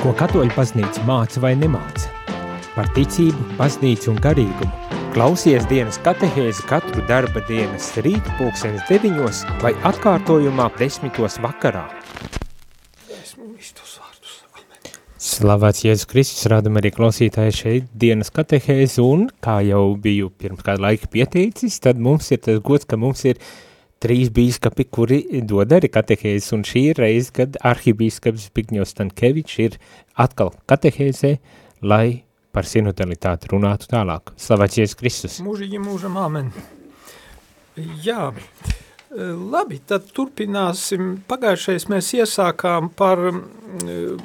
Ko katoļu baznīca māca vai nemāca? Par ticību, baznīcu un garīgumu. Klausies dienas katehēzi katru darba dienas rīta pulksenes deviņos vai atkārtojumā desmitos vakarā. Slavēts Jēzus Kristus, rādam arī klausītāji šeit dienas katehēzi un, kā jau biju pirms kādu laiku pieteicis, tad mums ir tas gods, ka mums ir trīs bīskapi, kuri dod arī katehēzes, un šī ir reize, kad arhibīskaps Zbigņos Stankevičs ir atkal katehēzē, lai par sinodalitāti runātu tālāk. Slavēties Kristus! Mūžīgi mūžam āmen! Jā, labi, tad turpināsim. Pagājušais mēs iesākām par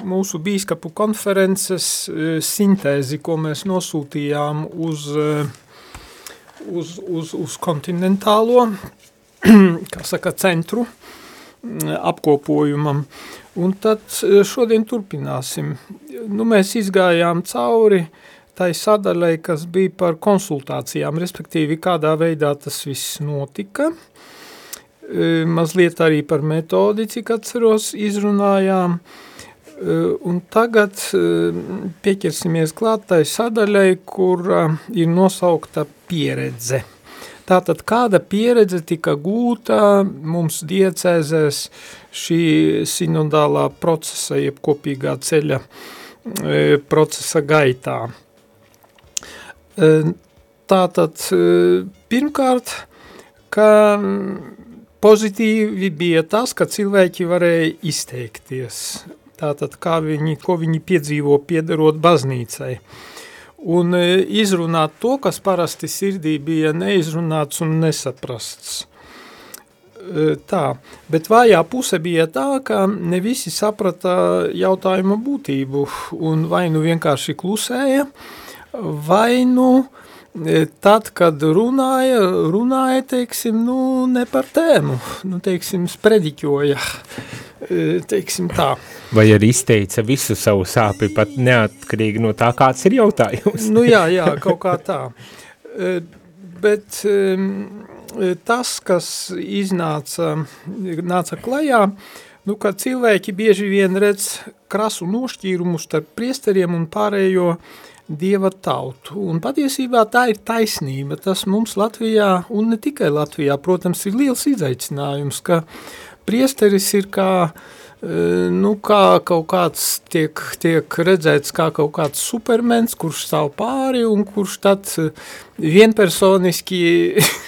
mūsu bīskapu konferences sintēzi, ko mēs nosūtījām uz, uz, uz, uz kontinentālo saka, centru mm, apkopojumam. Un tad e, šodien turpināsim. Nu, mēs izgājām cauri tai sadaļai, kas bija par konsultācijām, respektīvi kādā veidā tas viss notika. E, mazliet arī par metodi, cik atceros, izrunājām. E, un tagad pieķersimies klātai sadaļai, kur ir nosaukta pieredze – Tātad kāda pieredze tika gūta mums diecēzēs šī sinodālā procesa, jeb kopīgā ceļa e, procesa gaitā. E, tātad e, pirmkārt, ka pozitīvi bija tas, ka cilvēki varēja izteikties. Tātad kā viņi, ko viņi piedzīvo piedarot baznīcai. Uh, un e, izrunāt to, kas parasti sirdī bija neizrunāts un nesaprasts. E, tā, bet vājā puse bija tā, ka ne visi saprata jautājuma būtību un vai nu vienkārši klusēja, vai nu e, tad, kad runāja, runāja, teiksim, nu, ne par tēmu, nu, teiksim, sprediķoja, teiksim tā. Vai arī izteica visu savu sāpi, pat neatkarīgi no tā, kāds ir jautājums. nu jā, jā, kaut kā tā. Bet tas, kas iznāca, nāca klajā, nu, ka cilvēki bieži vien redz krasu nošķīrumu starp priesteriem un pārējo dieva tautu. Un patiesībā tā ir taisnība. Tas mums Latvijā, un ne tikai Latvijā, protams, ir liels izaicinājums, ka priesteris ir kā uh, nu, kā kaut kāds tiek, tiek redzēts kā kaut kāds supermens, kurš stāv pāri un kurš tad vienpersoniski,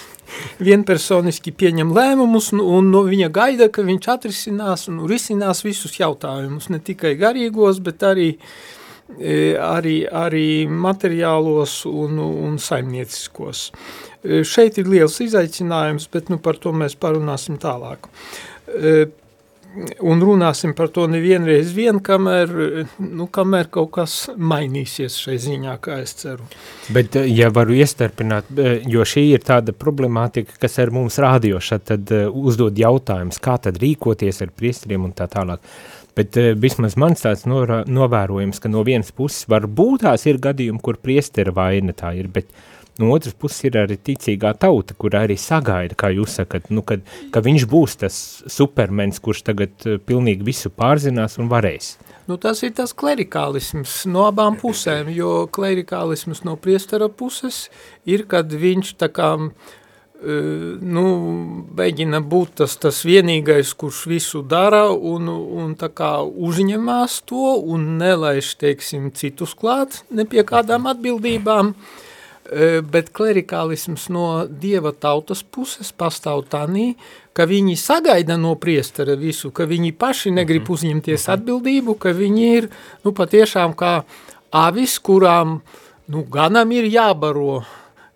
vienpersoniski pieņem lēmumus un no viņa gaida, ka viņš atrisinās un risinās visus jautājumus, ne tikai garīgos, bet arī, arī, arī materiālos un, un saimnieciskos. Šeit ir liels izaicinājums, bet nu, par to mēs parunāsim tālāk un runāsim par to nevienreiz vien, kamēr, nu, kamēr kaut kas mainīsies šai ziņā, kā es ceru. Bet, ja varu iestarpināt, jo šī ir tāda problemātika, kas ar mums rādioša, tad uzdod jautājums, kā tad rīkoties ar priestriem un tā tālāk. Bet vismaz mans tāds novērojums, ka no vienas puses var būt tās ir gadījumi, kur priestera vaina tā ir, bet no otras puses ir arī ticīgā tauta, kur arī sagaida, kā jūs sakat, nu, kad, ka viņš būs tas supermens, kurš tagad uh, pilnīgi visu pārzinās un varēs. Nu, tas ir tas klerikālisms no abām pusēm, jo klerikālisms no priestara puses ir, kad viņš tā kā uh, nu, mēģina būt tas, tas vienīgais, kurš visu dara un, un tā kā uzņemās to un nelaiž, teiksim, citus klāt ne pie kādām atbildībām. Bet klerikālisms no dieva tautas puses pastāv tanī, ka viņi sagaida no priestara visu, ka viņi paši negrib mhm. uzņemties mhm. atbildību, ka viņi ir, nu, patiešām kā avis, kurām, nu, ganam ir jābaro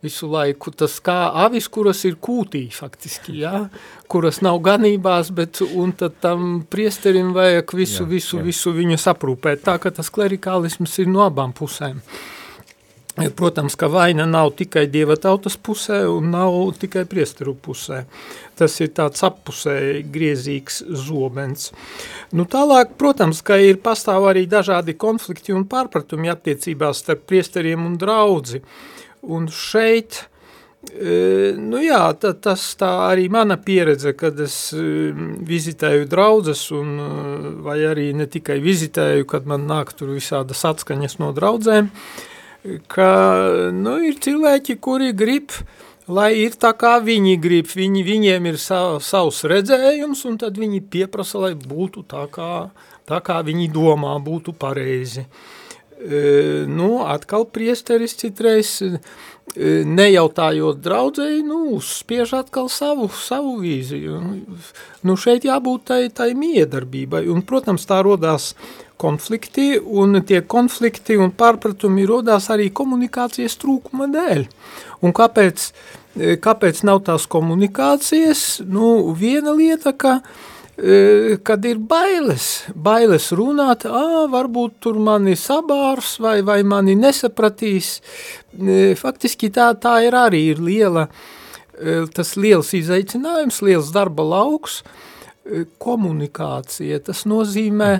visu laiku, tas kā avis, kuras ir kūtī faktiski, jā, kuras nav ganībās, bet, un tad tam priesterim vajag visu, jā, visu, jā. visu viņu saprūpēt, tā ka tas klerikālisms ir no abām pusēm. Protams, ka vaina nav tikai dieva tautas pusē un nav tikai priesteru pusē. Tas ir tāds appusē griezīgs zobens. Nu, tālāk, protams, ka ir pastāv arī dažādi konflikti un pārpratumi attiecībās starp priesteriem un draudzi. Un šeit E, nu jā, ta, tas tā arī mana pieredze, kad es e, vizitēju draudzes un, e, vai arī ne tikai vizitēju, kad man nāk tur visādas atskaņas no draudzēm, ka, nu, ir cilvēki, kuri grib, lai ir tā kā viņi grib, viņi, viņiem ir sa, savs redzējums un tad viņi pieprasa, lai būtu tā kā, tā kā viņi domā, būtu pareizi. E, nu, atkal priesteris citreiz, nejautājot draudzēji, nu, uzspiež atkal savu, savu vīziju. Nu, šeit jābūt tai, tai miedarbībai, un, protams, tā rodās konflikti, un tie konflikti un pārpratumi rodās arī komunikācijas trūkuma dēļ. Un kāpēc, kāpēc nav tās komunikācijas? Nu, viena lieta, ka uh, kad ir bailes, bailes runāt, ā, varbūt tur mani sabārs vai, vai mani nesapratīs. Faktiski tā, tā ir arī ir liela, tas liels izaicinājums, liels darba lauks, komunikācija. Tas nozīmē,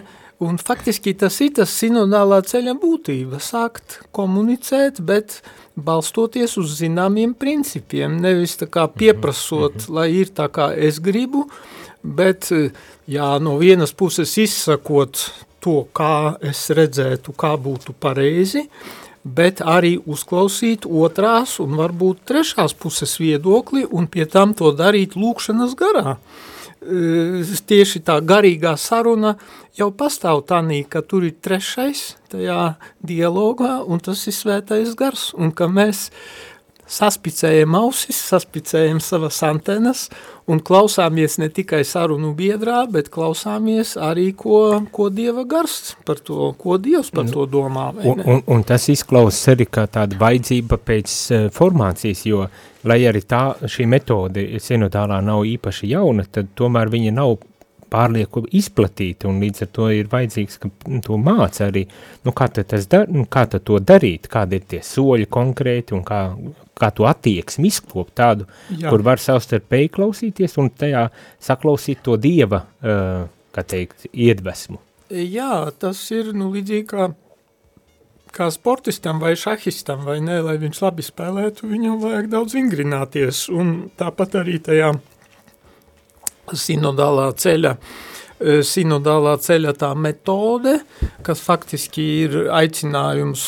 un faktiski tas ir tas sinodālā ceļa būtība, sākt komunicēt, bet balstoties uz zināmiem principiem, nevis tā kā pieprasot, mm -hmm. lai ir tā kā es gribu, bet jā, no vienas puses izsakot to, kā es redzētu, kā būtu pareizi, bet arī uzklausīt otrās un varbūt trešās puses viedokli un pie tam to darīt lūkšanas garā. Tieši tā garīgā saruna jau pastāv tanī, ka tur ir trešais tajā dialogā un tas ir svētais gars un ka mēs uh, saspicējam ausis, saspicējam savas antenas un klausāmies ne tikai sarunu biedrā, bet klausāmies arī, ko, ko Dieva gars par to, ko Dievs par to domā. Un, un, un tas izklausas arī kā tāda vajadzība pēc uh, formācijas, jo, lai arī tā šī metode sinodālā nav īpaši jauna, tad tomēr viņa nav pārlieku izplatīta, un līdz ar to ir vajadzīgs, ka to māca arī, nu, kā tad, tas dar, nu, kā tad to darīt, kādi ir tie soļi konkrēti, un kā, kā to attieksmi izklopt tādu, Jā. kur var savstarpēji klausīties, un tajā saklausīt to Dieva, uh, kā teikt, iedvesmu. Jā, tas ir, nu, līdzīgi kā kā sportistam vai šahistam, vai ne, lai viņš labi spēlētu, viņam vajag daudz vingrināties, un tāpat arī tajā sinodālā ceļa e, sinodālā ceļa tā metode, kas faktiski ir aicinājums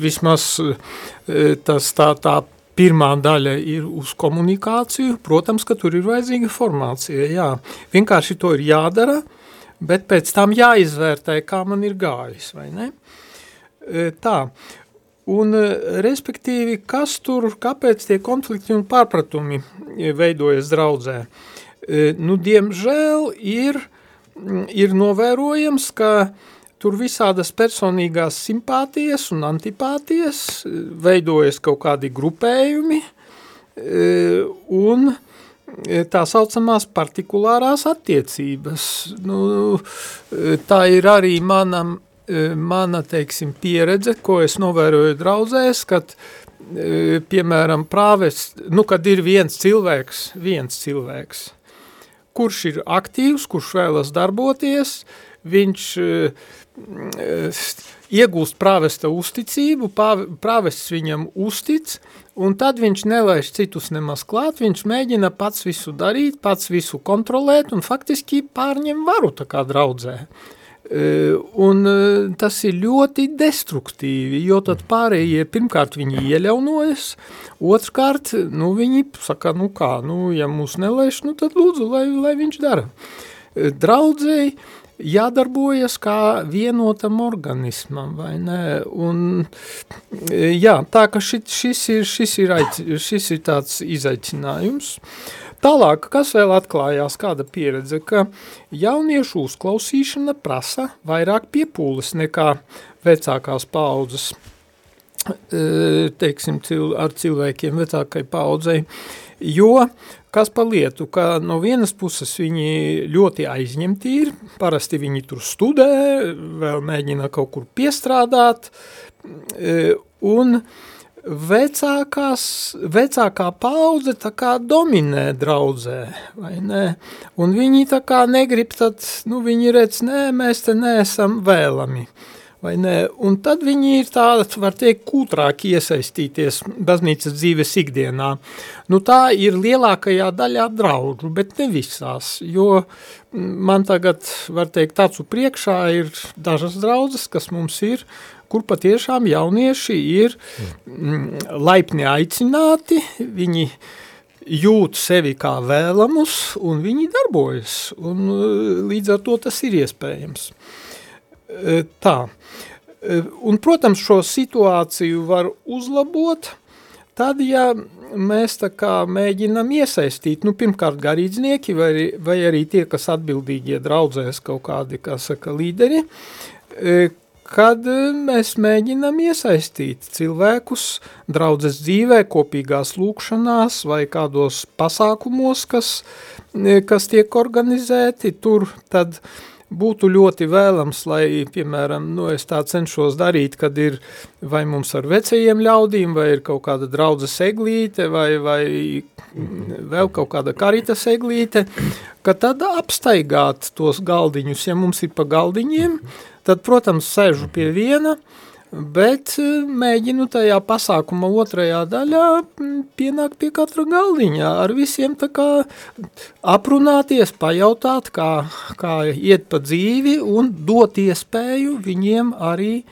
vismaz e, tas tā, tā pirmā daļa ir uz komunikāciju, protams, ka tur ir vajadzīga formācija, jā. Vienkārši to ir jādara, bet pēc tam jāizvērtē, kā man ir gājis, vai ne? E, tā, un respektīvi, kas tur, kāpēc tie konflikti un pārpratumi veidojas draudzē? Uh, nu, diemžēl ir, ir novērojams, ka tur visādas personīgās simpātijas un antipātijas, e, veidojas kaut kādi grupējumi e, un tā saucamās partikulārās attiecības. Nu, tā ir arī mana, mana teiksim, pieredze, ko es novēroju draudzēs, kad piemēram prāves, nu, kad ir viens cilvēks, viens cilvēks, kurš ir aktīvs, kurš vēlas darboties, viņš uh, iegūst prāvesta uzticību, prāvests viņam uztic, un tad viņš nelaiž citus nemaz klāt, viņš mēģina pats visu darīt, pats visu kontrolēt un faktiski pārņem varu tā kā draudzē. Uh, un eh, tas ir ļoti destruktīvi, jo tad pārējie pirmkārt viņi ieļaunojas, otrkārt, nu viņi saka, nu kā, nu ja mūs nelaiš, nu tad lūdzu, lai, lai viņš dara. Eh, draudzēji jādarbojas kā vienotam organismam, vai ne? Un, jā, tā ka šis, šis, ir, šis, ir, šis ir tāds izaicinājums. Tālāk, kas vēl atklājās, kāda pieredze, ka jauniešu uzklausīšana prasa vairāk piepūles nekā vecākās paudzes, e, teiksim, ar cilvēkiem vecākai paudzei, jo, kas pa lietu, ka no vienas puses viņi ļoti aizņemti ir, parasti viņi tur studē, vēl mēģina kaut kur piestrādāt, e, un vecākās, vecākā paudze dominē draudzē, vai ne? Un viņi tā kā negrib tad, nu viņi redz, nē, mēs te neesam vēlami. vai ne? Un tad viņi ir tāda, var teikt, kūtrāk iesaistīties baznīcas dzīves ikdienā. Nu, tā ir lielākajā daļā draudžu, bet ne visās, jo man tagad, var teikt, acu priekšā ir dažas draudzes, kas mums ir, kur patiešām jaunieši ir mm, laipni aicināti, viņi jūt sevi kā vēlamus, un viņi darbojas, un līdz ar to tas ir iespējams. E, tā. E, un, protams, šo situāciju var uzlabot, tad, ja mēs mēģinam iesaistīt, nu, pirmkārt, garīdznieki vai, vai arī tie, kas atbildīgie draudzēs kaut kādi, kā saka, līderi, kad mēs mēģinam iesaistīt cilvēkus draudzes dzīvē, kopīgās lūkšanās vai kādos pasākumos, kas, kas tiek organizēti, tur tad būtu ļoti vēlams, lai, piemēram, nu, es tā cenšos darīt, kad ir vai mums ar vecajiem ļaudīm, vai ir kaut kāda draudza seglīte, vai, vai vēl kaut kāda karita seglīte, ka tad apstaigāt tos galdiņus, ja mums ir pa galdiņiem, tad, protams, sēžu pie viena, uh, bet eh, mēģinu tajā pasākuma otrajā daļā pienākt pie katra galdiņā, ar visiem tā kā aprunāties, pajautāt, kā, kā iet pa dzīvi un dot iespēju viņiem arī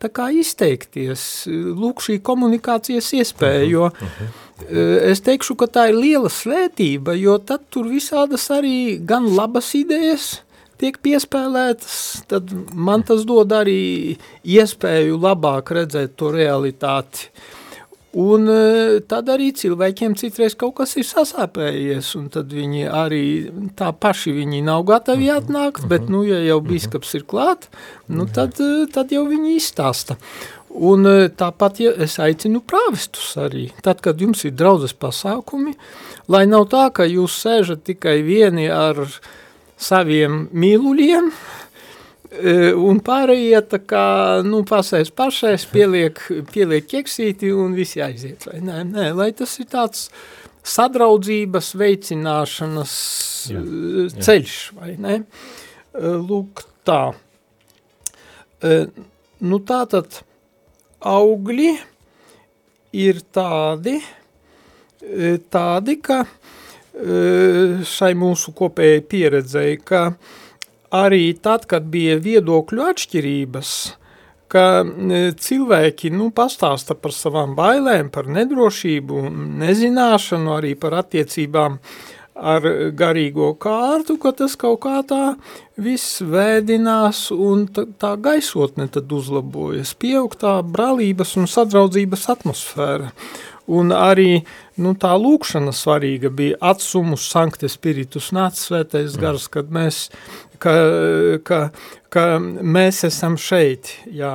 tā kā izteikties, lūk šī komunikācijas iespēja, jo uh -huh. es teikšu, ka tā ir liela svētība, jo tad tur visādas arī gan labas idejas, tiek piespēlētas, tad man tas dod arī iespēju labāk redzēt to realitāti. Un e, tad arī cilvēkiem citreiz kaut kas ir sasāpējies, un tad viņi arī tā paši viņi nav gatavi mhm. atnākt, bet, nu, ja jau mhm. biskaps ir klāt, nu, tad, e, tad jau viņi izstāsta. Un e, tāpat ja es aicinu prāvestus arī, tad, kad jums ir draudzes pasākumi, lai nav tā, ka jūs sēžat tikai vieni ar uh, saviem mīluļiem, e, un pārējie tā kā, nu, pasēs pašais, pieliek, pieliek ķeksīti un visi aiziet, vai nē, nē, lai tas ir tāds sadraudzības veicināšanas jā, e, jā. ceļš, vai ne? E, lūk, tā. Nu, tā tad augļi ir tādi, tādi, ka šai mūsu kopējai pieredzei, ka arī tad, kad bija viedokļu atšķirības, ka cilvēki nu, pastāsta par savām bailēm, par nedrošību, nezināšanu, arī par attiecībām ar garīgo kārtu, ka tas kaut kā tā viss vēdinās un tā, tā gaisotne tad uzlabojas, pieaug tā brālības un sadraudzības atmosfēra. Un arī nu, tā lūkšana svarīga bija. Atsumus sankte spiritus nāc svētais gars, kad mēs, ka, ka, ka mēs esam šeit, jā,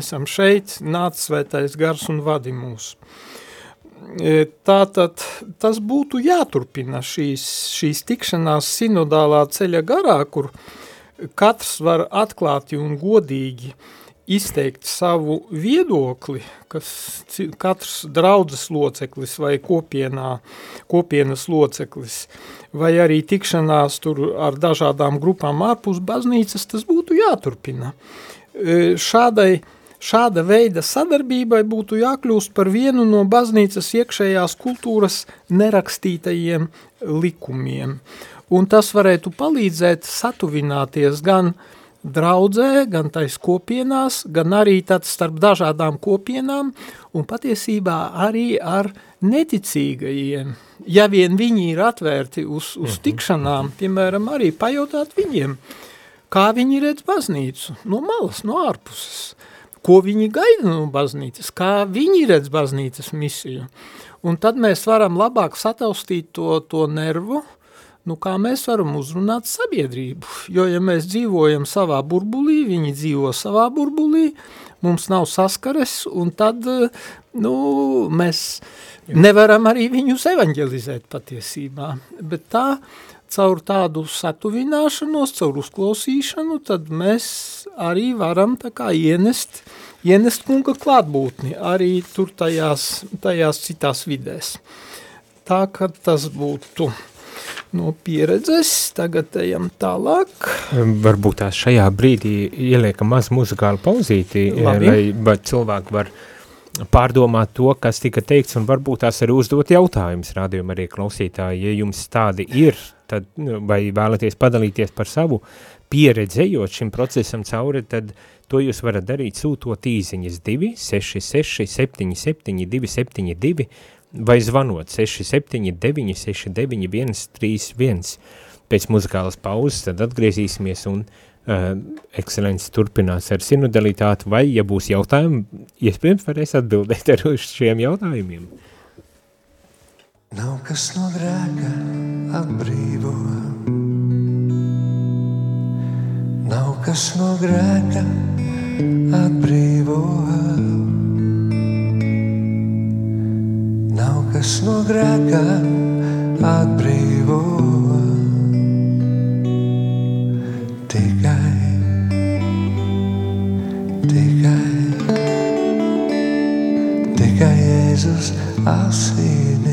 esam šeit, nāc svētais gars un vadi mūs. E, tātad tas būtu jāturpina šīs, šīs tikšanās sinodālā ceļa garā, kur katrs var atklāti un godīgi uh, izteikt savu viedokli, kas katrs draudzes loceklis vai kopienā, kopienas loceklis, vai arī tikšanās tur ar dažādām grupām ārpus baznīcas, tas būtu jāturpina. E, šādai, šāda veida sadarbībai būtu jākļūst par vienu no baznīcas iekšējās kultūras nerakstītajiem likumiem. Un tas varētu palīdzēt satuvināties gan uh, draudzē, gan tais kopienās, gan arī tad starp dažādām kopienām un patiesībā arī ar neticīgajiem. Ja vien viņi ir atvērti uz, uz mhm. tikšanām, piemēram, arī pajautāt viņiem, kā viņi redz baznīcu, no malas, no ārpuses, ko viņi gaida no baznīcas, kā viņi redz baznīcas misiju. Un tad mēs varam labāk sataustīt to, to nervu, uh, nu, kā mēs varam uzrunāt sabiedrību. Jo, ja mēs dzīvojam savā burbulī, viņi dzīvo savā burbulī, mums nav saskares, un tad nu, mēs nevaram arī viņus evanģelizēt patiesībā. Bet tā, caur tādu satuvināšanos, caur uzklausīšanu, tad mēs arī varam tā kā ienest, ienest kunga klātbūtni arī tur tajās, tajās citās vidēs. Tā, ka tas būtu no pieredzes. Tagad ejam tālāk. Varbūt tās šajā brīdī ieliekam maz muzikālu pauzīti, Labi. lai cilvēki var pārdomāt to, kas tika teikts, un varbūt tās arī uzdot jautājumus rādījumu arī klausītāji. Ja jums tādi ir, tad nu, vai vēlaties padalīties par savu pieredzi, ejot šim procesam cauri, tad to jūs varat darīt sūtot īziņas 2 66 77 272 vai zvanot 679 69 131. Pēc muzikālas pauzes tad atgriezīsimies un uh, ekscelences turpinās ar sinodalitāti, vai, ja būs jautājumi, iespējams varēs atbildēt ar uz šiem jautājumiem. Nav kas no grēka atbrīvo. Nav kas no grēka atbrīvo. Kas no grēka atbrīvo. Tikai, tikai, tikai Jēzus asinīs.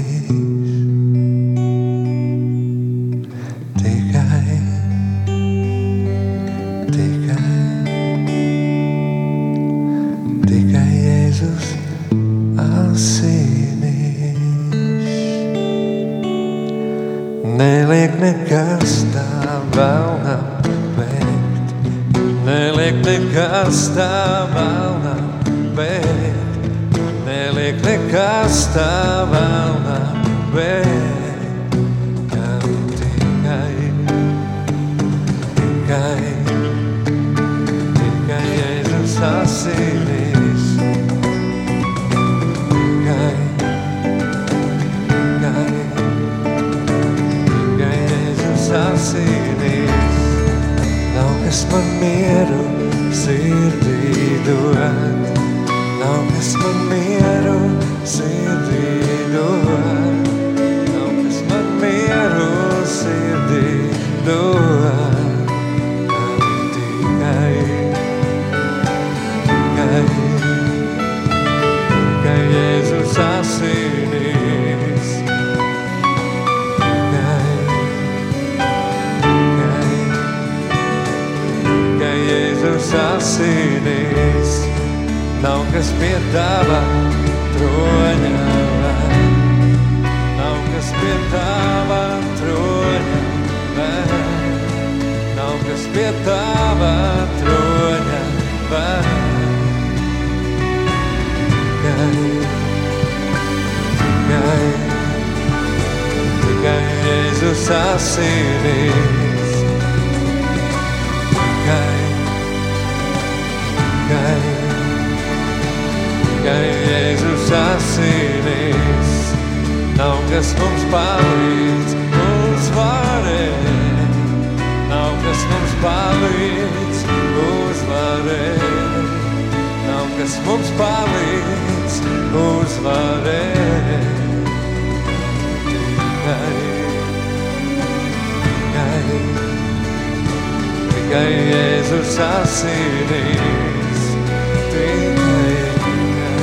Uzvarēt. Tikai, tikai, tikai Jēzus asinīs. Tikai, tikai,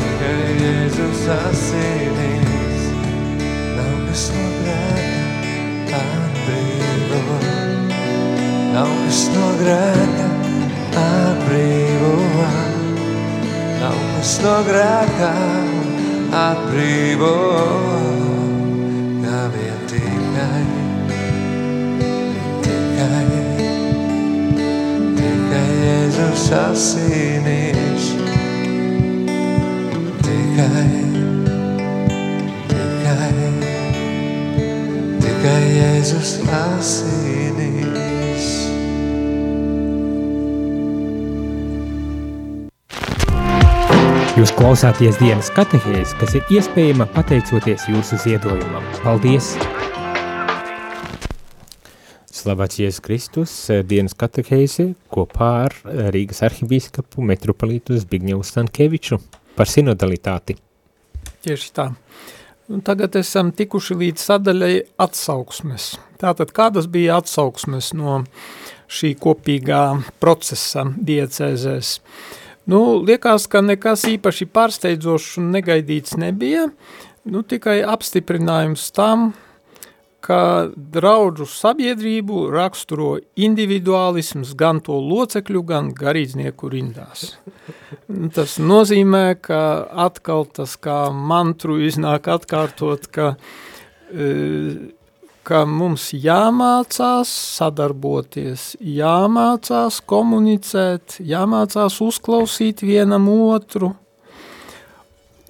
tikai Jēzus asinīs. Nav kas no grēka atbrīvo. Nav kas no grēka atbrīvo. Nav kas no grēka atbrīvo. Kā vien tikai, tikai, tikai Jēzus asinīs. Tikai, tikai, tikai Jēzus asinīs. Jūs klausāties dienas katehēs, kas ir iespējama pateicoties jūsu ziedojumam. Paldies! Slavēts Jēzus Kristus, dienas katehēzi kopā ar Rīgas arhibīskapu metropolītu Zbigņevu Stankeviču par sinodalitāti. Tieši tā. Un tagad esam tikuši līdz sadaļai atsauksmes. Tātad kādas bija atsauksmes no šī kopīgā procesa diecēzēs? Nu, liekas, ka nekas īpaši pārsteidzošs un negaidīts nebija, nu, tikai apstiprinājums tam, ka draudžu sabiedrību raksturo individuālisms gan to locekļu, gan garīdznieku rindās. Tas nozīmē, ka atkal tas kā mantru iznāk atkārtot, ka, e, ka mums jāmācās sadarboties, jāmācās komunicēt, jāmācās uzklausīt vienam otru,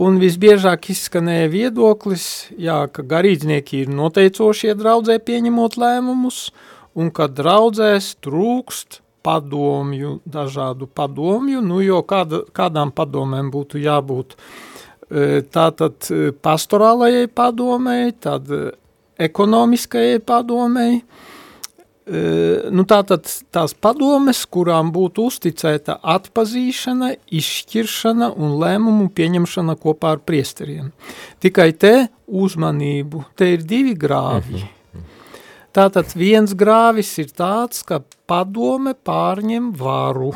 Un visbiežāk izskanēja viedoklis, jā, ka garīdznieki ir noteicošie draudzē pieņemot lēmumus, un ka draudzēs trūkst padomju, dažādu padomju, nu jo kāda, kādām padomēm būtu jābūt? E, tātad e, pastorālajai padomēji, tad e, ekonomiskajai padomēji, nu tātad tās padomes, kurām būtu uzticēta atpazīšana, izšķiršana un lēmumu pieņemšana kopā ar priesteriem. Tikai te uzmanību, te ir divi grāvji. Tātad viens grāvis ir tāds, ka padome pārņem varu.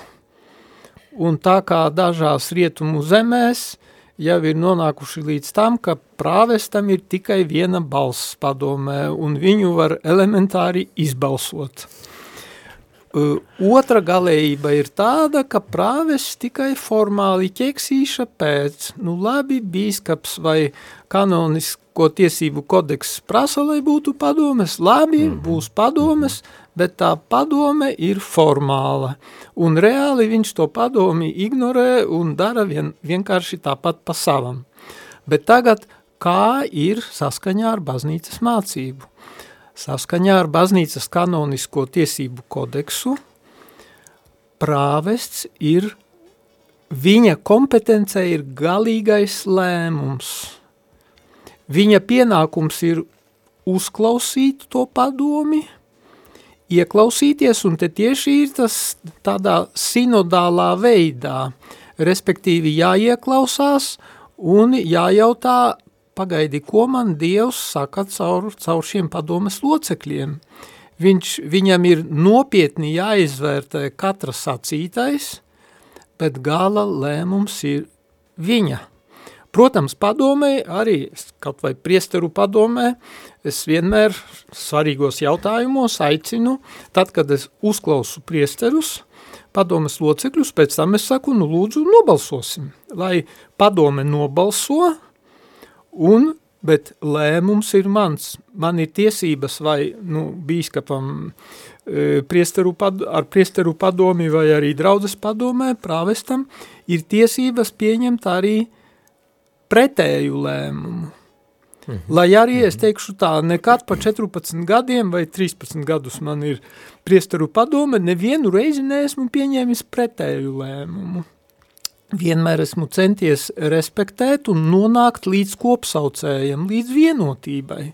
Un tā kā dažās rietumu zemēs jau ir nonākuši līdz tam, ka prāvestam ir tikai viena balss padomē, un viņu var elementāri izbalsot. Otra galējība ir tāda, ka prāves tikai formāli ķeksīša pēc, nu labi, bīskaps vai kanonisko tiesību kodeks prasa, lai būtu padomes, labi, mm -hmm. Bet tā padome ir formāla, un reāli viņš to padomi ignorē un dara vien, vienkārši tāpat pa savam. Bet tagad, kā ir saskaņā ar baznīcas mācību? Saskaņā ar baznīcas kanonisko tiesību kodeksu prāvests ir, viņa kompetence ir galīgais lēmums. Viņa pienākums ir uzklausīt to padomi, ieklausīties, un te tieši ir tas tādā sinodālā veidā, respektīvi jāieklausās un jājautā, pagaidi, ko man Dievs saka caur, caur šiem padomas locekļiem. Viņš, viņam ir nopietni jāizvērtē katra sacītais, bet gala lēmums ir viņa. Protams, padomē, arī kaut vai priesteru padomē, es vienmēr svarīgos jautājumos aicinu, tad, kad es uzklausu priesterus, padomes locekļus, pēc tam es saku, nu lūdzu, nobalsosim, lai padome nobalso, un, bet lēmums ir mans. Man ir tiesības vai, nu, bīskapam e, priesteru pad, ar priesteru padomi vai arī draudzes padomē, prāvestam, ir tiesības pieņemt arī pretēju lēmumu. Mhm. Lai arī es teikšu tā, nekad pa 14 gadiem vai 13 gadus man ir priesteru padome, nevienu reizi neesmu pieņēmis pretēju lēmumu. Vienmēr esmu centies respektēt un nonākt līdz kopsaucējam, līdz vienotībai.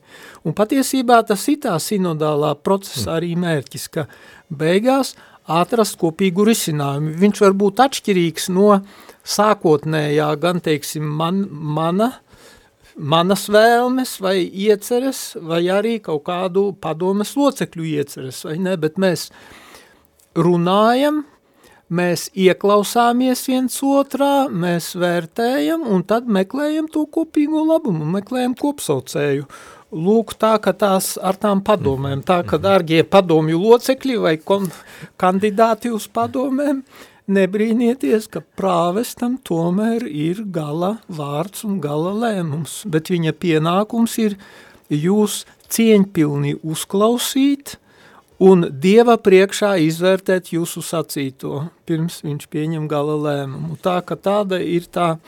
Un patiesībā tas ir tā sinodālā procesa mhm. arī mērķis, ka beigās atrast kopīgu risinājumu. Viņš var būt atšķirīgs no sākotnējā gan, teiksim, man, mana, manas vēlmes vai ieceres, vai arī kaut kādu padomes locekļu ieceres, vai ne, bet mēs runājam, mēs ieklausāmies viens otrā, mēs vērtējam un tad meklējam to kopīgo labumu, meklējam kopsaucēju. Lūk, tā, ka tās ar tām padomēm, tā, ka, dārgie padomju locekļi vai kon, kandidāti uz padomēm, uh, nebrīnieties, ka prāvestam tomēr ir gala vārds un gala lēmums, bet viņa pienākums ir jūs cieņpilni uzklausīt un Dieva priekšā izvērtēt jūsu sacīto, pirms viņš pieņem gala lēmumu. Tā, ka tāda ir tā, e,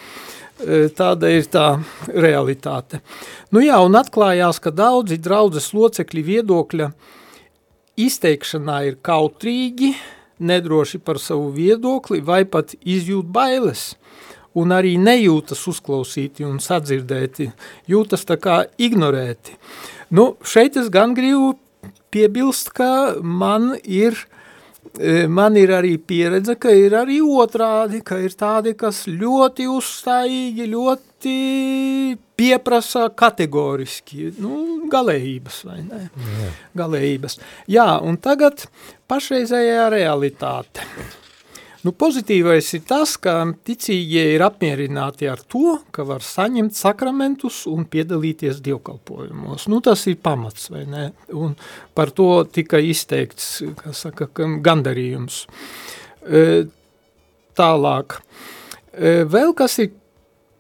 tāda ir tā realitāte. Nu jā, un atklājās, ka daudzi draudzes locekļi viedokļa izteikšanā ir kautrīgi, nedroši par savu viedokli vai pat izjūt bailes un arī nejūtas uzklausīti un sadzirdēti, jūtas tā kā ignorēti. Nu, šeit es gan gribu piebilst, ka man ir, e, man ir arī pieredze, ka ir arī otrādi, ka ir tādi, kas ļoti uzstājīgi, ļoti pieprasa kategoriski, nu, galējības, vai ne? Jā. Galējības. Jā, un tagad pašreizējā realitāte. Nu, pozitīvais ir tas, ka ticīgie ir apmierināti ar to, ka var saņemt sakramentus un piedalīties dievkalpojumos. Nu, tas ir pamats, vai ne? Un par to tika izteikts, kā saka, gandarījums. E, tālāk. E, vēl kas ir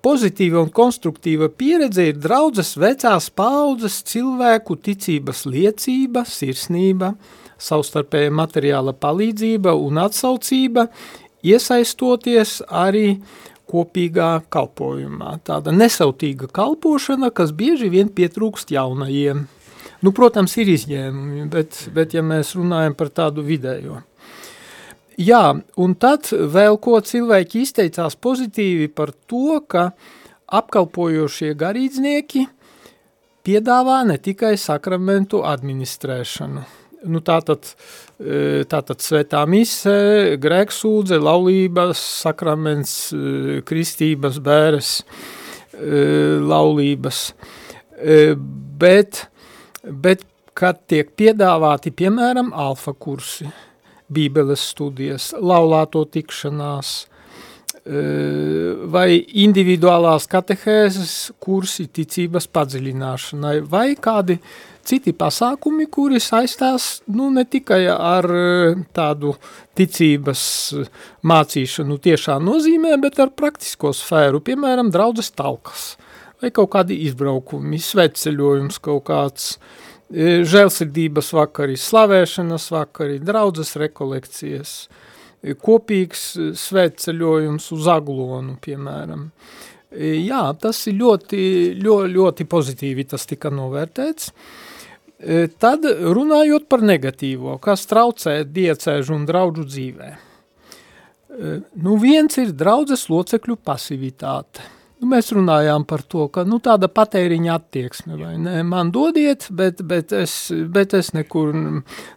Pozitīva un konstruktīva pieredze ir draudzes vecās paudzes cilvēku ticības liecība, sirsnība, savstarpēja materiāla palīdzība un atsaucība, iesaistoties arī kopīgā kalpojumā. Tāda nesautīga kalpošana, kas bieži vien pietrūkst jaunajiem. Nu, protams, ir izņēmumi, bet, bet ja mēs runājam par tādu vidējo. Jā, un tad vēl ko cilvēki izteicās pozitīvi par to, ka apkalpojošie garīdznieki piedāvā ne tikai sakramentu administrēšanu. Nu, tātad, e, tātad svētā mise, grēksūdze, laulības, sakraments, e, kristības, bēres, e, laulības. Bet, bet kad tiek piedāvāti, piemēram, alfa kursi – bībeles studijas, laulāto tikšanās, vai individuālās katehēzes kursi ticības padziļināšanai, vai kādi citi pasākumi, kuri saistās nu, ne tikai ar eh, tādu ticības mācīšanu tiešā nozīmē, bet ar praktisko sfēru, piemēram, draudzes talkas, vai kaut kādi izbraukumi, svētceļojums kaut kāds, uh, E, žēlsirdības vakari, slavēšanas vakari, draudzes rekolekcijas, e, kopīgs e, svētceļojums uz aglonu, piemēram. Jā, tas ir ļoti, ļoti, ļoti pozitīvi tas tika novērtēts. Tad runājot par negatīvo, kas traucē diecēžu un draudžu dzīvē. Nu viens ir draudzes locekļu pasivitāte – Nu, mēs runājām par to, ka nu, tāda patēriņa attieksme, vai ne, man dodiet, bet, bet, es, bet es nekur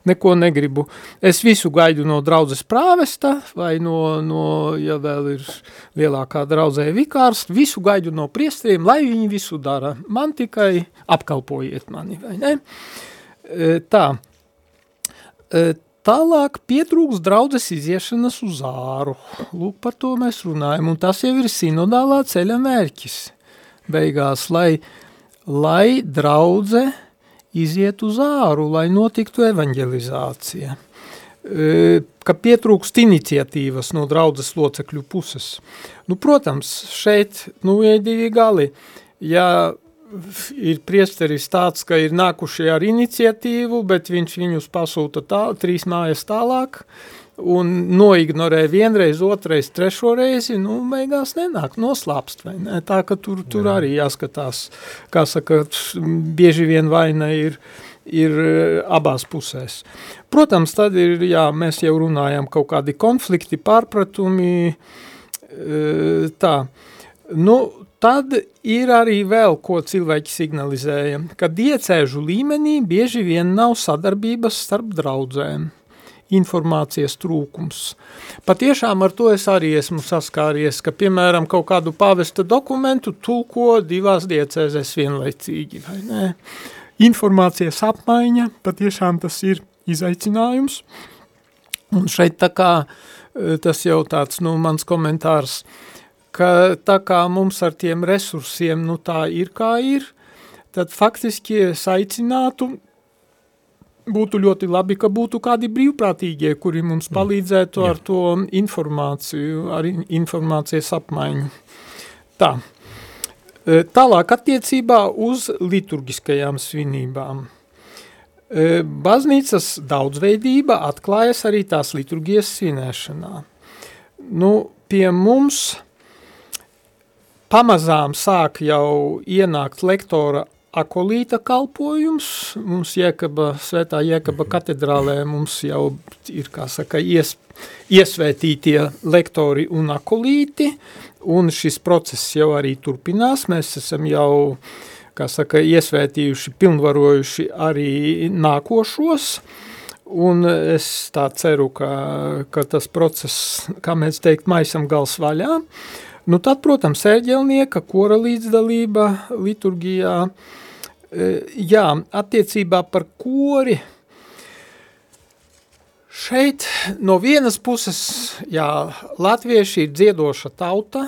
neko negribu. Es visu gaidu no draudzes prāvesta, vai no, no ja vēl ir lielākā draudzē vikārs, visu gaidu no priestriem, lai viņi visu dara. Man tikai apkalpojiet mani, vai ne? E, tā. E, Tālāk pietrūks draudzes iziešanas uz āru. Lūk, par to mēs runājam, un tas jau ir sinodālā ceļa mērķis. Beigās, lai, lai draudze iziet uz āru, lai notiktu evanģelizācija. E, ka pietrūkst iniciatīvas no draudzes locekļu puses. Nu, protams, šeit nu, ir divi gali. Ja ir priesteris tāds, ka ir nākuši ar iniciatīvu, bet viņš viņus pasūta tā, trīs mājas tālāk un noignorē vienreiz, otrais, trešo reizi, nu, beigās nenāk, noslāpst, vai ne? Tā, ka tur, tur Jā. arī jāskatās, kā saka, bieži vien vaina ir, ir eh, abās pusēs. Protams, tad ir, jā, mēs jau runājam kaut kādi konflikti, pārpratumi, eh, tā, nu, Tad ir arī vēl, ko cilvēki signalizēja, ka diecēžu līmenī bieži vien nav sadarbības starp draudzēm, informācijas trūkums. Patiešām ar to es arī esmu saskāries, ka, piemēram, kaut kādu pavesta dokumentu tulko divās diecēzēs vienlaicīgi, vai ne? Informācijas apmaiņa, patiešām tas ir izaicinājums. Un šeit tā kā eh, tas jau tāds, nu, mans komentārs – ka tā kā mums ar tiem resursiem nu tā ir kā ir, tad faktiski es aicinātu, būtu ļoti labi, ka būtu kādi brīvprātīgie, kuri mums mm. palīdzētu Jā. ar to informāciju, ar informācijas apmaiņu. Tā. E, tālāk attiecībā uz liturgiskajām svinībām. E, baznīcas daudzveidība atklājas arī tās liturgijas svinēšanā. Nu, pie mums pamazām sāk jau ienākt lektora akolīta kalpojums, mums Jēkaba, svētā Jēkaba mhm. katedrālē mums jau ir, kā saka, ies, iesvētītie lektori un akolīti, un šis process jau arī turpinās, mēs esam jau, kā saka, iesvētījuši, pilnvarojuši arī nākošos, un es tā ceru, ka, ka tas process, kā mēs teikt, maisam gals vaļā, uh, Nu, tad, protams, ērģelnieka, kora līdzdalība liturgijā, e, jā, attiecībā par kori, Šeit no vienas puses, jā, latvieši ir dziedoša tauta,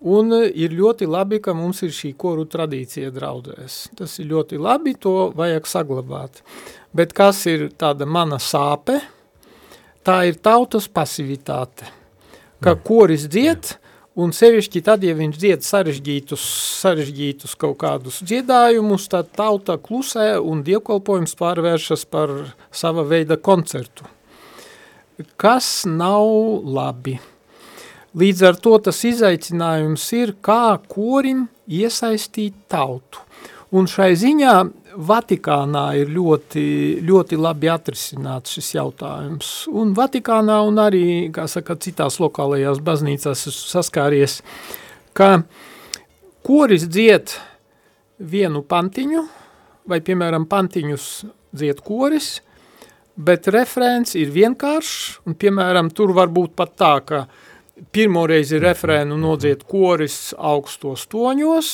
un ir ļoti labi, ka mums ir šī koru tradīcija draudzēs. Tas ir ļoti labi, to vajag saglabāt. Bet kas ir tāda mana sāpe? Tā ir tautas pasivitāte. Ka koris dzied, un sevišķi tad, ja viņš dzied sarežģītus, sarežģītus kaut kādus dziedājumus, tad tauta klusē un dievkalpojums pārvēršas par sava veida koncertu kas nav labi. Līdz ar to tas izaicinājums ir, kā korim iesaistīt tautu. Un šai ziņā Vatikānā ir ļoti, ļoti labi atrisināts šis jautājums. Un Vatikānā un arī, kā saka, citās lokālajās baznīcās saskāries, ka koris dzied vienu pantiņu, vai, piemēram, pantiņus dzied koris – bet referents ir vienkāršs, un, piemēram, tur var būt pat tā, ka pirmoreiz ir referēnu nodziet koris augstos toņos,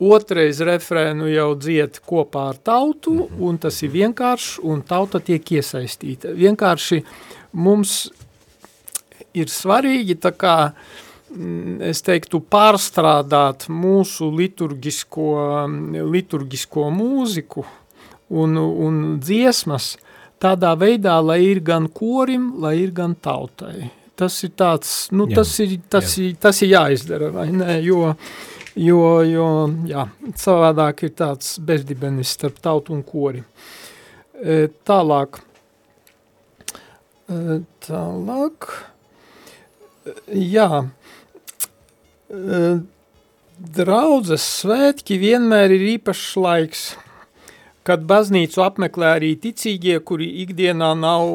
otrais referēnu jau dzied kopā ar tautu, mhm. un tas ir vienkāršs, un tauta tiek iesaistīta. Vienkārši mums ir svarīgi tā kā, mm, es teiktu, pārstrādāt mūsu liturgisko, liturgisko mūziku un, un dziesmas, tādā veidā, lai ir gan korim, lai ir gan tautai. Tas ir tāds, nu, jā, tas, ir, tas, jā. ir, tas ir jāizdara, vai ne, jo, jo, jo jā, savādāk ir tāds bezdibenis starp tautu un kori. E, tālāk, e, tālāk, e, jā, e, draudzes svētki vienmēr ir īpašs laiks – kad baznīcu apmeklē arī ticīgie, kuri ikdienā nav,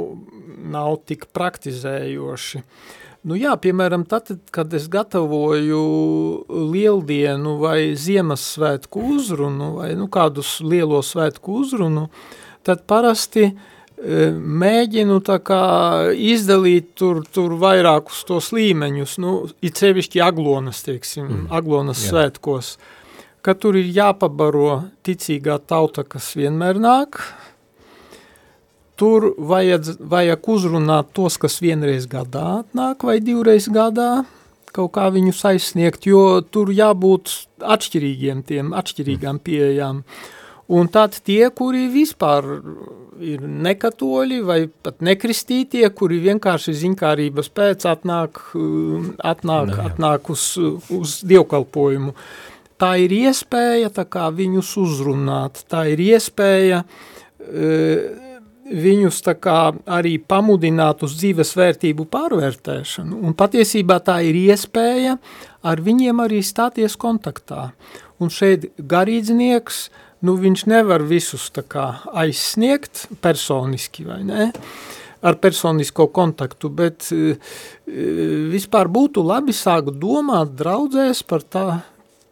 nav tik praktizējoši. Nu jā, piemēram, tad, kad es gatavoju lieldienu vai Ziemassvētku uzrunu vai nu, kādus lielo svētku uzrunu, tad parasti e, mēģinu kā izdalīt tur, tur vairākus tos līmeņus, nu, it sevišķi aglonas, teiksim, mm. aglonas jā. svētkos. Ka tur ir jāpabaro ticīgā tauta, kas vienmēr nāk. Tur vajadz, vajag uzrunāt tos, kas vienreiz gadā nāk vai divreiz gadā, kaut kā viņus aizsniegt, jo tur jābūt atšķirīgiem tiem, atšķirīgām pieejām. Un tad tie, kuri vispār ir nekatoļi vai pat nekristītie, kuri vienkārši ziņkārības pēc atnāk, atnāk, Nē, atnāk uz, uz dievkalpojumu. Tā ir iespēja tā kā viņus uzrunāt, tā ir iespēja uh, viņus arī pamudināt uz dzīves vērtību pārvērtēšanu, un patiesībā tā ir iespēja ar viņiem arī stāties kontaktā. Un šeit garīdznieks, nu viņš nevar visus tā kā aizsniegt personiski, vai ne? ar personisko kontaktu, bet uh, vispār būtu labi sākt domāt draudzēs par tā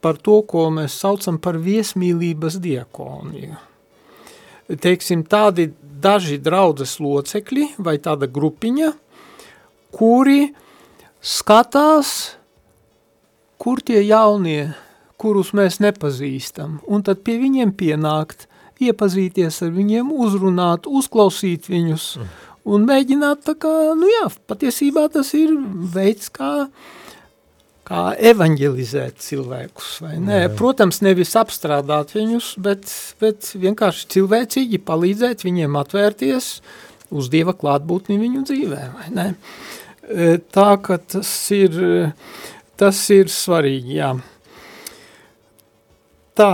par to, ko mēs saucam par viesmīlības diakoniju. Teiksim, tādi daži draudzes locekļi vai tāda grupiņa, kuri skatās, kur tie jaunie, kurus mēs nepazīstam, un tad pie viņiem pienākt, iepazīties ar viņiem, uzrunāt, uzklausīt viņus, un mēģināt tā kā, nu jā, patiesībā tas ir veids, kā uh, kā evanģelizēt cilvēkus, vai ne? Jā. Protams, nevis apstrādāt viņus, bet, bet vienkārši cilvēcīgi palīdzēt viņiem atvērties uz Dieva klātbūtni viņu dzīvē, vai ne? Tā, ka tas ir, tas ir svarīgi, jā. Tā,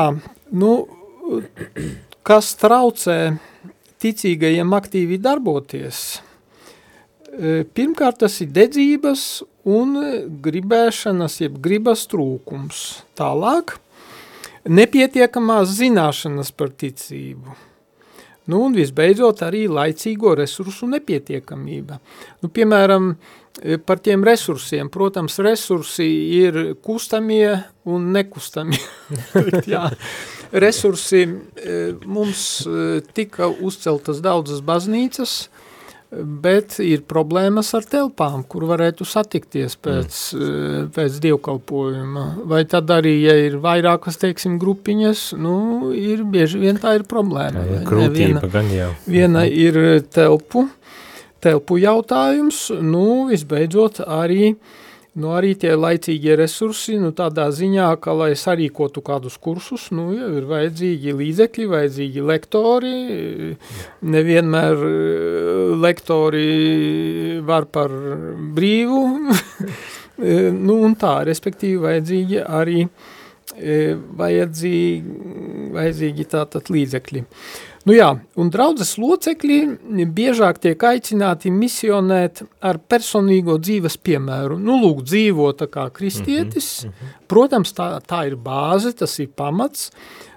nu, kas traucē ticīgajiem aktīvi darboties – E, pirmkārt, tas ir dedzības un gribēšanas, jeb gribas trūkums. Tālāk, nepietiekamās zināšanas par ticību. Nu, un visbeidzot arī laicīgo resursu nepietiekamība. Nu, piemēram, e, par tiem resursiem. Protams, resursi ir kustamie un nekustamie. Jā. Resursi e, mums tika uzceltas daudzas baznīcas, bet ir problēmas ar telpām, kur varētu satikties pēc, mm. pēc dievkalpojuma. Vai tad arī, ja ir vairākas, teiksim, grupiņas, nu, ir bieži vien tā ir problēma. Jā, krūtība viena, gan jau. Viena ir telpu, telpu jautājums, nu, visbeidzot arī uh, Nu, arī tie laicīgie resursi, nu, tādā ziņā, ka, lai sarīkotu kādus kursus, nu, jau ir vajadzīgi līdzekļi, vajadzīgi lektori, nevienmēr eh, lektori var par brīvu, nu, un tā, respektīvi, vajadzīgi arī, eh, vajadzīgi, vajadzīgi tātad līdzekļi. Uh, Nu jā, un draudzes locekļi biežāk tiek aicināti misionēt ar personīgo dzīves piemēru. Nu, lūk, dzīvo tā kā kristietis, mm -hmm. protams, tā, tā ir bāze, tas ir pamats,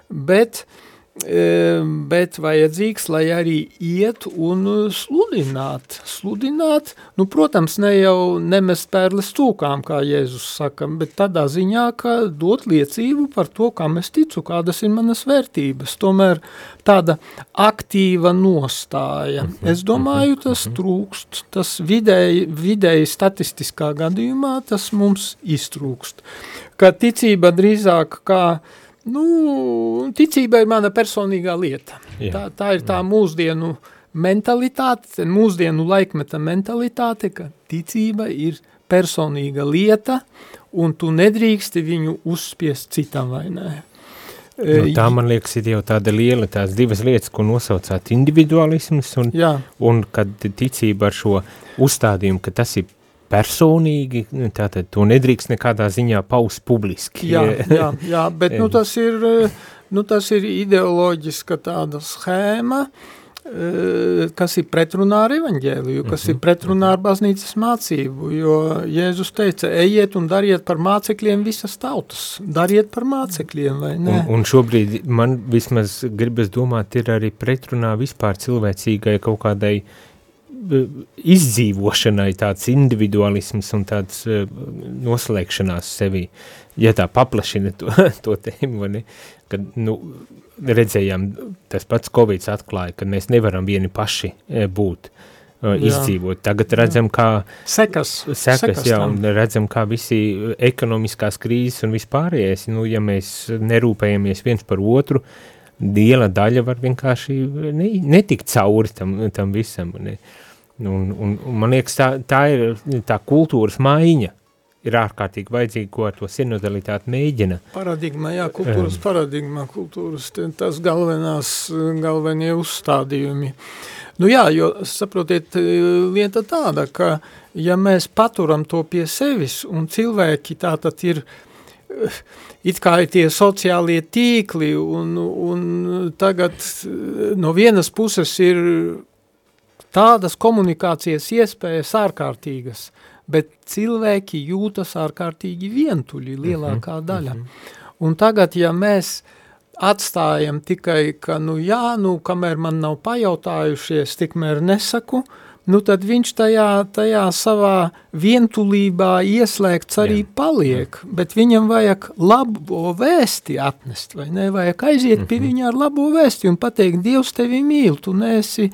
bet uh, bet vajadzīgs, lai arī iet un sludināt. Sludināt, nu, protams, ne jau nemest pērles cūkām, kā Jēzus saka, bet tādā ziņā, ka dot liecību par to, kam es ticu, kādas ir manas vērtības. Tomēr tāda aktīva nostāja. Mhm, es domāju, tas mhm. trūkst, tas vidēji, vidēji statistiskā gadījumā tas mums iztrūkst. Ka ticība drīzāk kā Nu, ticība ir mana personīgā lieta. Jā. Tā, tā ir tā mūsdienu mentalitāte, mūsdienu laikmeta mentalitāte, ka ticība ir personīga lieta, un tu nedrīksti viņu uzspiest citam vai nē. Nu, tā, man liekas, ir jau tāda liela, tās divas lietas, ko nosaucāt individualisms, un, Jā. un kad ticība ar šo uzstādījumu, ka tas ir personīgi, nu, tātad to nedrīkst nekādā ziņā paust publiski. Jā, jā, jā bet nu, tas, ir, nu, tas ir ideoloģiska tāda schēma, eh, kas ir pretrunā ar evaņģēliju, kas ir mhm, pretrunā ar mhm. baznīcas mācību, jo Jēzus teica, ejiet un dariet par mācekļiem visas tautas, dariet par mācekļiem, vai ne? Un, un šobrīd man vismaz gribas domāt, ir arī pretrunā vispār cilvēcīgai kaut kādai uh, izdzīvošanai tāds individualisms un tāds uh, noslēgšanās sevi, ja tā paplašina to, to tēmu, ne? kad, nu, redzējām, tas pats Covid atklāja, ka mēs nevaram vieni paši būt, uh, izdzīvot. Tagad redzam, kā sekas, sekas, sekas jā, un redzam, kā visi ekonomiskās krīzes un vispārējais, nu, ja mēs nerūpējamies viens par otru, liela daļa var vienkārši ne, netikt cauri tam, tam visam. Ne. Uh, Un, un, un man liekas, tā, tā ir tā kultūras maiņa, ir ārkārtīgi vajadzīga, ko ar to sinodalitāti mēģina. Paradigma, jā, kultūras um. paradigma, kultūras, tas galvenās, galvenie uzstādījumi. Nu jā, jo, saprotiet, lieta tāda, ka ja mēs paturam to pie sevis un cilvēki tātad ir, it kā ir tie sociālie tīkli un, un tagad no vienas puses ir tādas komunikācijas iespējas ārkārtīgas, bet cilvēki jūtas ārkārtīgi vientuļi lielākā mhm, daļa. Mhm. Un tagad, ja mēs atstājam tikai, ka, nu jā, nu, kamēr man nav pajautājušies, tikmēr nesaku, nu tad viņš tajā, tajā savā vientulībā ieslēgts arī jā. paliek, bet viņam vajag labo vēsti atnest, vai ne, vajag aiziet pie mhm. viņa ar labo vēsti un pateikt, Dievs tevi mīl, tu neesi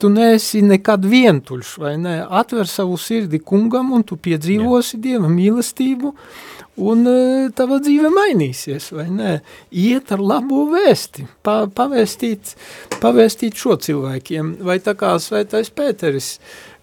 tu neesi nekad vientuļš, vai ne? Atver savu sirdi kungam un tu piedzīvosi Jā. Dieva mīlestību un uh, tava dzīve mainīsies, vai ne? Iet ar labo vēsti, pa, pavēstīt, pavēstīt šo cilvēkiem, vai tā kā svētais Pēteris,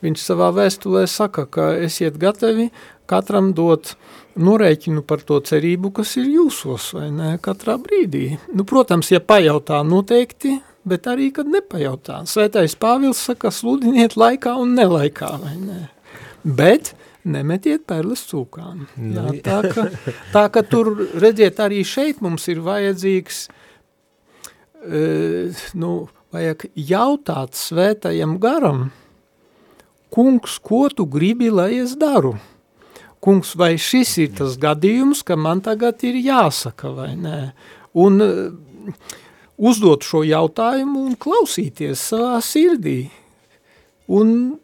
viņš savā vēstulē saka, ka esiet gatavi katram dot norēķinu par to cerību, kas ir jūsos, vai ne, katrā brīdī. Nu, protams, ja pajautā noteikti, bet arī, kad nepajautā. Svētais Pāvils saka, sludiniet laikā un nelaikā, vai ne? Bet nemetiet perles cūkām. Jā, nu, tā, ka, tā, ka tur, redziet, arī šeit mums ir vajadzīgs, e, nu, vajag jautāt svētajam garam, kungs, ko tu gribi, lai es daru? Kungs, vai šis ir tas gadījums, ka man tagad ir jāsaka, vai nē? Un, uzdot šo jautājumu un klausīties savā sirdī un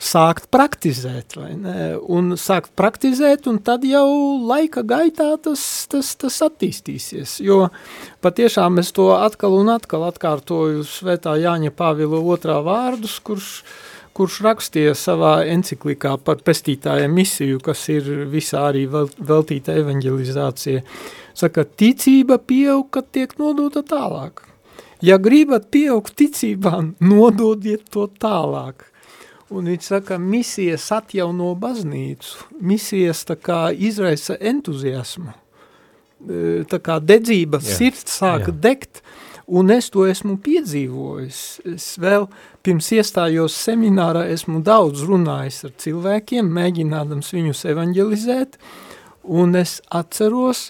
sākt praktizēt, vai ne? Un sākt praktizēt, un tad jau laika gaitā tas, tas, tas attīstīsies, jo patiešām es to atkal un atkal atkārtoju svētā Jāņa Pāvila otrā vārdus, kurš uh, kurš rakstīja savā enciklikā par pestītāja misiju, kas ir visā arī veltīta evanģelizācija. Saka, ticība pieaug, kad tiek nodota tālāk. Ja gribat pieaugt ticībā, nododiet to tālāk. Un viņš saka, misijas atjauno baznīcu, misijas tā kā izraisa entuziasmu, E, tā kā dedzība, Jā. sirds sāka Jā. degt, un es to esmu piedzīvojis. Es vēl pirms iestājos seminārā esmu daudz runājis ar cilvēkiem, mēģinādams viņus evanģelizēt, un es atceros,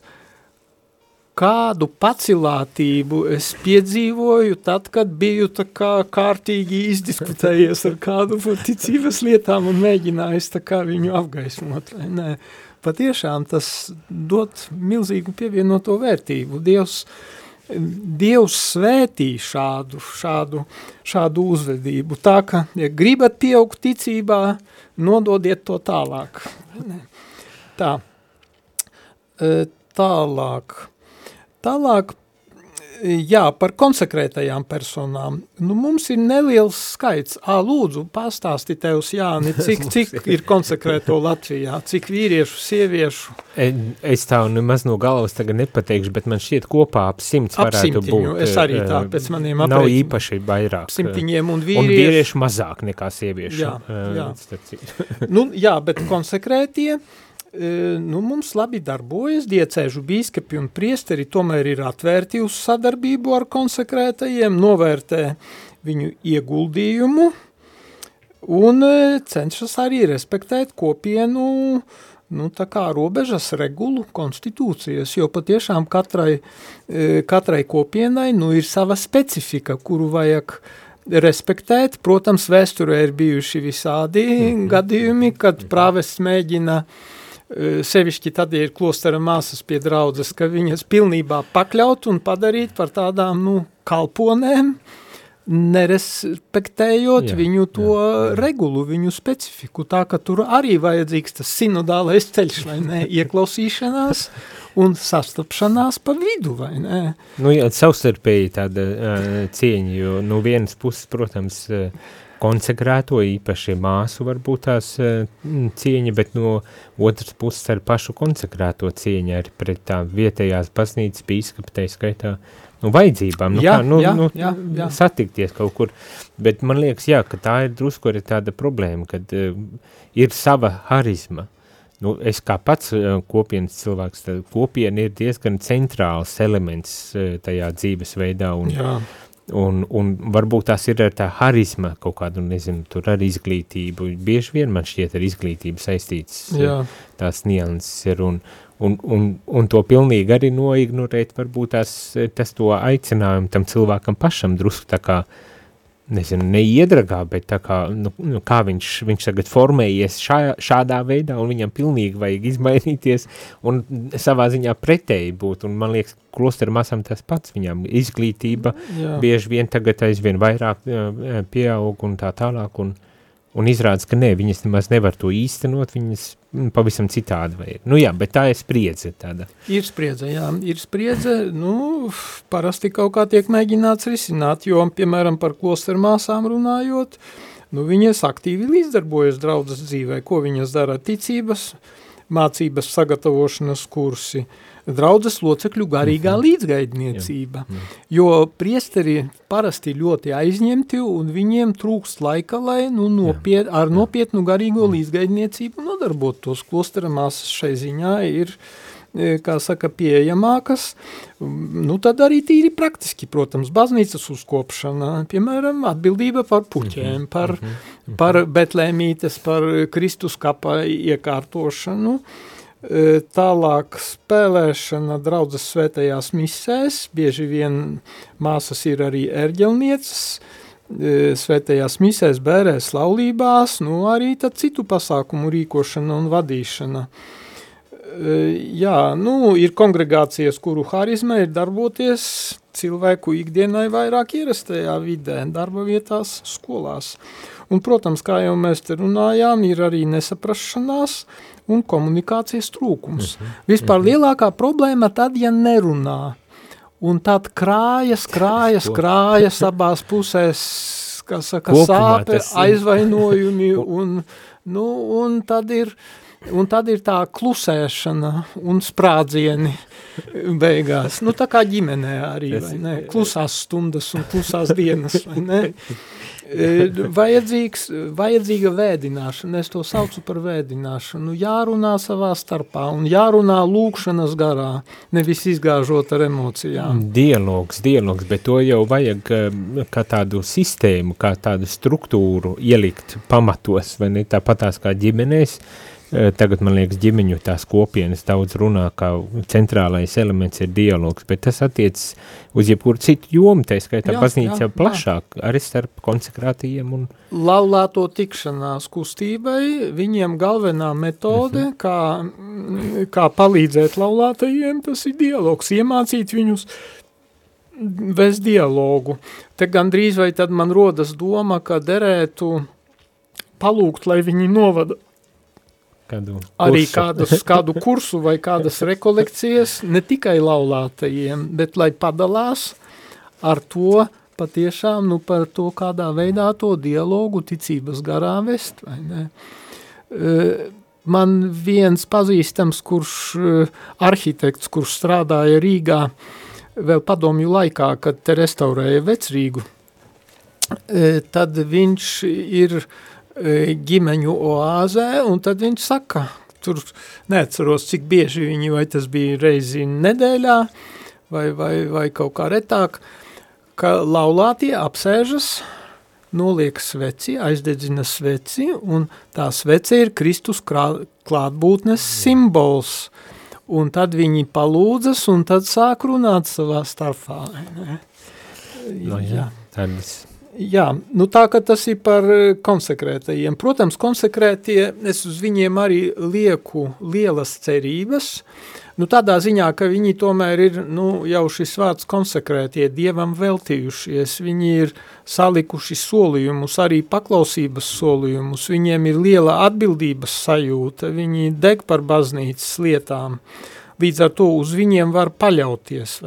kādu pacilātību es piedzīvoju tad, kad biju tā kā kārtīgi izdiskutējies ar kādu par ticības lietām un mēģinājis tā kā viņu apgaismot, vai nē. Patiešām tas dod milzīgu pievienoto vērtību. Dievs, Dievs svētī šādu, šādu, šādu uzvedību. Tā, ka, ja gribat pieaugt ticībā, nododiet to tālāk. Tā. E, Tālāk. Tālāk, jā, par konsekrētajām personām. Nu, mums ir neliels skaits. Ā, lūdzu, pastāsti tevs, Jāni, cik, cik ir konsekrēto Latvijā, cik vīriešu, sieviešu? Es tā nemaz no galvas tagad nepateikšu, bet man šķiet kopā ap simts Ap varētu simtiņu, būt. es arī tā, pēc maniem Nav aprēķiniem. īpaši vairāk. Simtiņiem un Un vīriešu. vīriešu mazāk nekā sieviešu. Jā, jā. Nu, jā, bet konsekrētie, nu, mums labi darbojas, diecēžu bīskapi un priesteri tomēr ir atvērti uz sadarbību ar konsekrētajiem, novērtē viņu ieguldījumu un e, cenšas arī respektēt kopienu, nu, tā kā robežas regulu konstitūcijas, jo patiešām katrai, e, katrai kopienai, nu, ir sava specifika, kuru vajag respektēt. Protams, vēsturē ir bijuši visādi gadījumi, kad prāvests mēģina e, sevišķi tad, ja ir klostera māsas pie draudzes, ka viņas pilnībā pakļaut un padarīt par tādām, nu, kalponēm, nerespektējot Jā, viņu to jā, jā, regulu, viņu specifiku, tā ka tur arī vajadzīgs tas sinodālais ceļš, vai ne, ieklausīšanās un sastapšanās pa vidu, vai ne? Nu, jā, savstarpēji tāda uh, cieņa, jo no vienas puses, protams, uh, konsekrēto īpaši māsu varbūt tās uh, cieņa, bet no otras puses ar pašu konsekrēto cieņa arī pret tā vietējās baznīcas bīskapa, tai skaitā, nu, vajadzībām, nu, Jā, kā, nu, jā, nu, jā, jā. satikties kaut kur, bet man liekas, jā, ka tā ir drusku arī tāda problēma, kad uh, ir sava harizma, Nu, es kā pats uh, kopienas cilvēks, tad kopiena ir diezgan centrāls elements uh, tajā dzīvesveidā, un, Jā, un, un varbūt tās ir ar tā harizma kaut kādu, nezinu, tur ar izglītību. Bieži vien man šķiet ar izglītību saistīts uh, jā, tās nianses ir, un, un, un, un to pilnīgi arī noignorēt, varbūt tās, eh, tas to aicinājumu tam cilvēkam pašam drusku tā kā, nezinu, neiedragā, bet tā kā, nu, nu kā viņš, viņš tagad formējies šā, šādā veidā, un viņam pilnīgi vajag izmainīties, un savā ziņā pretēji būt, un man liekas, klosteru masam tas pats, viņam izglītība jā. bieži vien tagad aizvien vairāk pieaug un tā tālāk, un, un izrādās, ka nē, viņas nemaz nevar to īstenot, viņas pavisam citādi vajag. Nu jā, bet tā ir spriedze tāda. Ir spriedze, jā, ir spriedze, nu, parasti kaut kā tiek mēģināts risināt, jo, piemēram, par klosteru māsām runājot, nu, viņas aktīvi līdzdarbojas draudzes dzīvē, ko viņas dara ticības, mācības sagatavošanas kursi, draudzes locekļu garīgā līdzgaidniecība, jo priesteri parasti ļoti aizņemti un viņiem trūkst laika, lai nu, nopiet, ar nopietnu garīgo līdzgaidniecību nodarbotos. Klostera māsas šai ziņā ir e, kā saka, pieejamākas, nu tad arī tīri praktiski, protams, baznīcas uzkopšana, piemēram, atbildība par puķēm, par, par betlēmītes, par Kristus kapa iekārtošanu, E, tālāk spēlēšana draudzes svētajās misēs, bieži vien māsas ir arī ērģelnieces, e, svētajās misēs, bērēs, laulībās, nu arī tad citu pasākumu rīkošana un vadīšana. E, Jā, nu, ir kongregācijas, kuru harizma ir darboties cilvēku ikdienai vairāk ierastajā vidē, darba vietās, skolās. Un, protams, kā jau mēs te runājām, ir arī nesaprašanās un komunikācijas trūkums. Vispār lielākā problēma tad, ja nerunā. Un tad krājas, krājas, krājas abās pusēs, kā saka, Kopumā sāpe, tas- aizvainojumi un, nu, un tad ir Un tad ir tā klusēšana un sprādzieni beigās. Nu, tā kā ģimenē arī, vai ne? Klusās stundas un klusās dienas, vai ne? E, vajadzīgs, vajadzīga vēdināšana, es to saucu par vēdināšanu, jārunā savā starpā un jārunā lūkšanas garā, nevis izgāžot ar emocijām. Dialogs, dialogs, bet to jau vajag eh, kā tādu sistēmu, kā tādu struktūru ielikt pamatos, vai ne? Tāpatās kā ģimenēs, tagad, man liekas, ģimeņu tās kopienas daudz runā, kā centrālais elements ir dialogs, bet tas attiecas uz jebkuru citu jomu, tā skaitā baznīca jau plašāk, jā. arī starp konsekrātījiem un... Laulāto tikšanās kustībai, viņiem galvenā metode, mm -hmm. kā, kā palīdzēt laulātajiem, tas ir dialogs, iemācīt viņus vest dialogu. Te gandrīz vai tad man rodas doma, ka derētu palūgt, lai viņi novada kādu kursu. Arī kādus, kādu kursu vai kādas rekolekcijas, ne tikai laulātajiem, bet lai padalās ar to patiešām nu, par to, kādā veidā to dialogu ticības garā vest. Vai ne? Man viens pazīstams, kurš arhitekts, kurš strādāja Rīgā vēl padomju laikā, kad te restaurēja vecrīgu, tad viņš ir uh, E, ģimeņu oāzē, un tad viņš saka, tur neatceros, cik bieži viņi, vai tas bija reizi nedēļā, vai, vai, vai kaut kā retāk, ka laulātie apsēžas, noliek sveci, aizdedzina sveci, un tā svece ir Kristus krā, klātbūtnes simbols, un tad viņi palūdzas, un tad sāk runāt savā starpā. Ne? No, jā, jā. Tādas Jā, nu tā, ka tas ir par eh, konsekrētajiem. Protams, konsekrētie, es uz viņiem arī lieku lielas cerības, nu tādā ziņā, ka viņi tomēr ir, nu, jau šis vārds konsekrētie Dievam veltījušies, viņi ir salikuši solījumus, arī paklausības solījumus, viņiem ir liela atbildības sajūta, viņi deg par baznīcas lietām, uh, Līdz ar to uz viņiem var paļauties?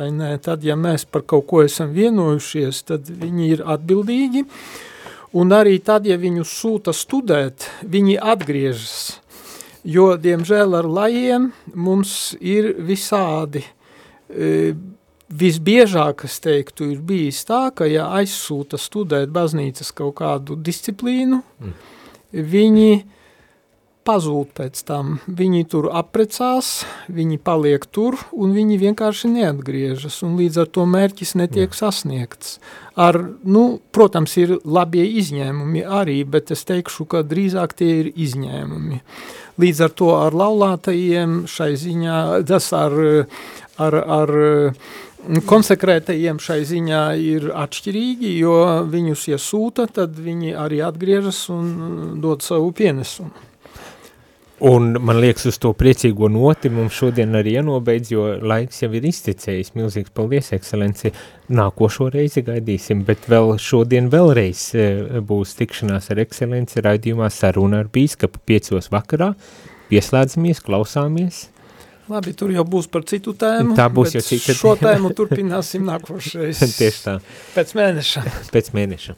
Tad, ja mēs par kaut ko esam vienojušies, tad viņi ir atbildīgi, un arī tad, ja viņu sūta studēt, viņi atgriežas, jo, diemžēl, ar lajiem mums ir visādi, e, visbiežāk, es teiktu, ir bijis tā, ka, ja aizsūta studēt baznīcas kaut kādu disciplīnu, mm. viņi pazūd pēc tam. Viņi tur aprecās, viņi paliek tur un viņi vienkārši neatgriežas un līdz ar to mērķis netiek Jā. sasniegts. Ar, nu, protams, ir labie izņēmumi arī, bet es teikšu, ka drīzāk tie ir izņēmumi. Līdz ar to ar laulātajiem šai ziņā, tas ar, ar, ar konsekrētajiem šai ziņā ir atšķirīgi, jo viņus iesūta, tad viņi arī atgriežas un dod savu pienesumu. Un man liekas, uz to priecīgo noti mums šodien arī jānobeidz, jo laiks jau ir izticējis. Milzīgs paldies, ekscelenci. Nākošo reizi gaidīsim, bet vēl šodien vēlreiz e, būs tikšanās ar ekscelenci raidījumā saruna ar bīskapu piecos vakarā. Pieslēdzamies, klausāmies. Labi, tur jau būs par citu tēmu. Tā būs jau cita. Šo tēmu turpināsim nākošais. Tieši tā. Pēc mēneša. Pēc mēneša.